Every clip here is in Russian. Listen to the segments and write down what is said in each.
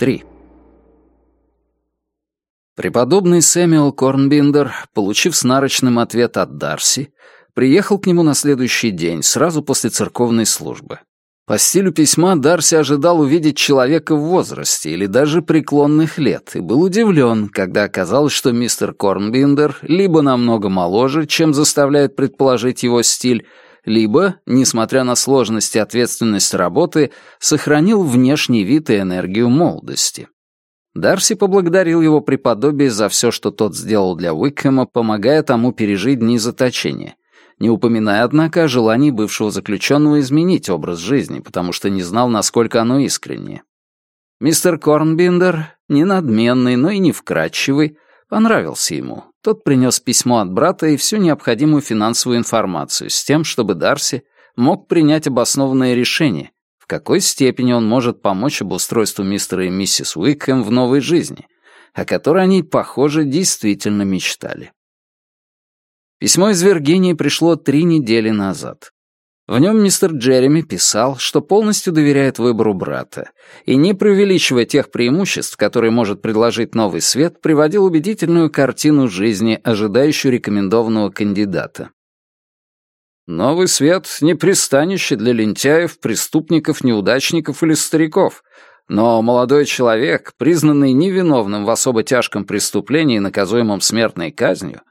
3. Преподобный Сэмюэл Корнбиндер, получив с ответ от Дарси, приехал к нему на следующий день, сразу после церковной службы. По стилю письма Дарси ожидал увидеть человека в возрасте или даже преклонных лет и был удивлен, когда оказалось, что мистер Корнбиндер либо намного моложе, чем заставляет предположить его стиль, либо, несмотря на сложность и ответственность работы, сохранил внешний вид и энергию молодости. Дарси поблагодарил его преподобие за все, что тот сделал для Уикхэма, помогая тому пережить дни заточения, не упоминая, однако, о желании бывшего заключенного изменить образ жизни, потому что не знал, насколько оно искреннее. Мистер Корнбиндер, не надменный, но и не вкрадчивый, Понравился ему. Тот принес письмо от брата и всю необходимую финансовую информацию с тем, чтобы Дарси мог принять обоснованное решение, в какой степени он может помочь обустройству мистера и миссис Уикхэм в новой жизни, о которой они, похоже, действительно мечтали. Письмо из Виргинии пришло три недели назад. В нем мистер Джереми писал, что полностью доверяет выбору брата, и, не преувеличивая тех преимуществ, которые может предложить новый свет, приводил убедительную картину жизни, ожидающую рекомендованного кандидата. «Новый свет — не пристанище для лентяев, преступников, неудачников или стариков, но молодой человек, признанный невиновным в особо тяжком преступлении, наказуемом смертной казнью,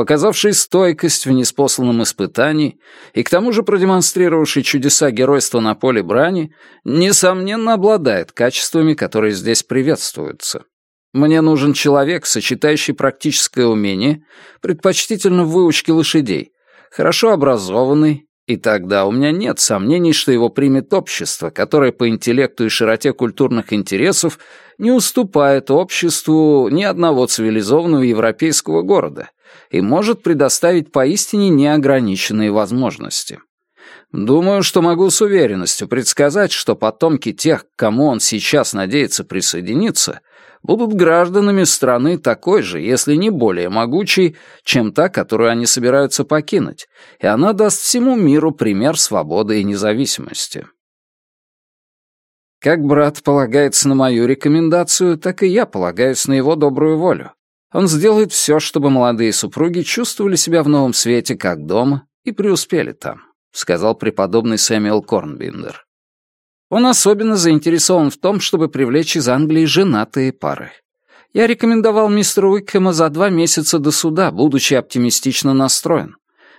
показавший стойкость в неспосланном испытании и к тому же продемонстрировавший чудеса геройства на поле брани, несомненно обладает качествами, которые здесь приветствуются. Мне нужен человек, сочетающий практическое умение, предпочтительно в выучке лошадей, хорошо образованный, и тогда у меня нет сомнений, что его примет общество, которое по интеллекту и широте культурных интересов не уступает обществу ни одного цивилизованного европейского города, и может предоставить поистине неограниченные возможности. Думаю, что могу с уверенностью предсказать, что потомки тех, к кому он сейчас надеется присоединиться, будут гражданами страны такой же, если не более могучей, чем та, которую они собираются покинуть, и она даст всему миру пример свободы и независимости. Как брат полагается на мою рекомендацию, так и я полагаюсь на его добрую волю. Он сделает все, чтобы молодые супруги чувствовали себя в новом свете как дома и преуспели там», — сказал преподобный Сэмюэл Корнбиндер. «Он особенно заинтересован в том, чтобы привлечь из Англии женатые пары. Я рекомендовал мистеру Уикхэма за два месяца до суда, будучи оптимистично настроен.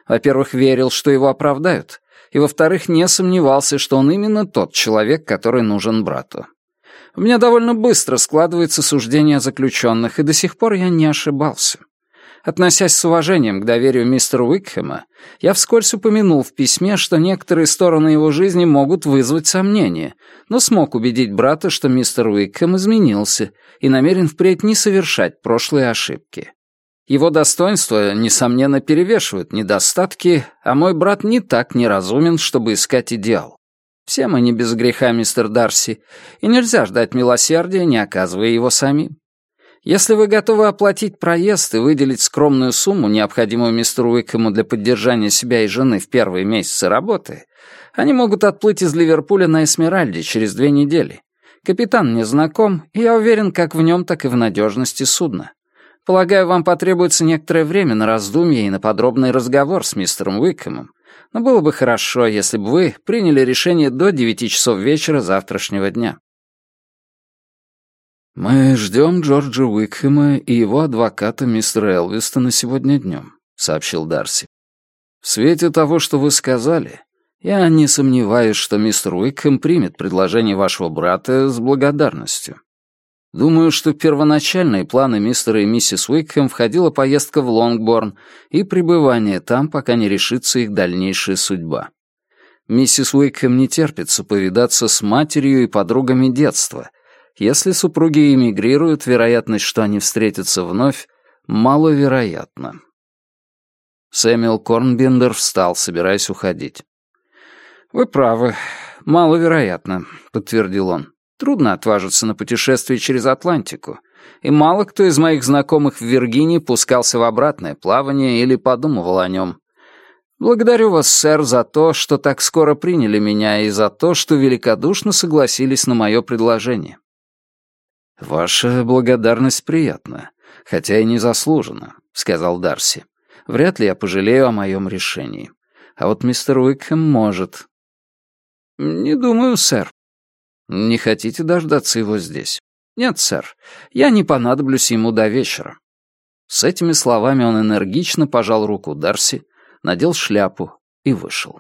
Во-первых, верил, что его оправдают, и, во-вторых, не сомневался, что он именно тот человек, который нужен брату. У меня довольно быстро складывается суждение заключенных, и до сих пор я не ошибался. Относясь с уважением к доверию мистера Уикхэма, я вскользь упомянул в письме, что некоторые стороны его жизни могут вызвать сомнения, но смог убедить брата, что мистер Уикхэм изменился и намерен впредь не совершать прошлые ошибки. Его достоинства, несомненно, перевешивают недостатки, а мой брат не так неразумен, чтобы искать идеал. Все мы не без греха, мистер Дарси, и нельзя ждать милосердия, не оказывая его сами. Если вы готовы оплатить проезд и выделить скромную сумму, необходимую мистеру Уикэму для поддержания себя и жены в первые месяцы работы, они могут отплыть из Ливерпуля на Эсмеральде через две недели. Капитан мне знаком, и я уверен как в нем, так и в надежности судна. Полагаю, вам потребуется некоторое время на раздумье и на подробный разговор с мистером Уикэмом. Но было бы хорошо, если бы вы приняли решение до девяти часов вечера завтрашнего дня. «Мы ждем Джорджа Уикхема и его адвоката мистера Элвистона сегодня днем», — сообщил Дарси. «В свете того, что вы сказали, я не сомневаюсь, что мистер Уикхем примет предложение вашего брата с благодарностью». Думаю, что в первоначальные планы мистера и миссис Уикхэм входила поездка в Лонгборн и пребывание там, пока не решится их дальнейшая судьба. Миссис Уикхэм не терпится повидаться с матерью и подругами детства. Если супруги эмигрируют, вероятность, что они встретятся вновь, маловероятна. Сэмюэл Корнбиндер встал, собираясь уходить. «Вы правы, маловероятно», — подтвердил он. Трудно отважиться на путешествие через Атлантику, и мало кто из моих знакомых в Виргинии пускался в обратное плавание или подумывал о нем. Благодарю вас, сэр, за то, что так скоро приняли меня, и за то, что великодушно согласились на мое предложение. «Ваша благодарность приятна, хотя и незаслужена, сказал Дарси. «Вряд ли я пожалею о моем решении. А вот мистер Уикхэм может». «Не думаю, сэр», не хотите дождаться его здесь? Нет, сэр, я не понадоблюсь ему до вечера». С этими словами он энергично пожал руку Дарси, надел шляпу и вышел.